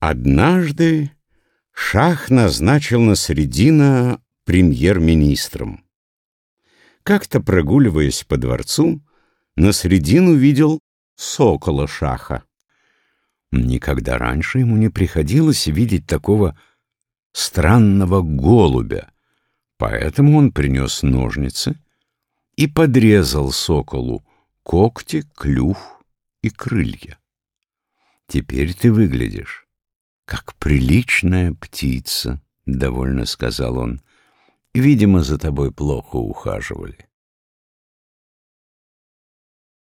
Однажды Шах назначил Насредина премьер-министром. Как-то прогуливаясь по дворцу, Насредин увидел сокола Шаха. Никогда раньше ему не приходилось видеть такого странного голубя, поэтому он принес ножницы и подрезал соколу когти, клюв и крылья. «Теперь ты выглядишь как приличная птица», — довольно сказал он. «Видимо, за тобой плохо ухаживали».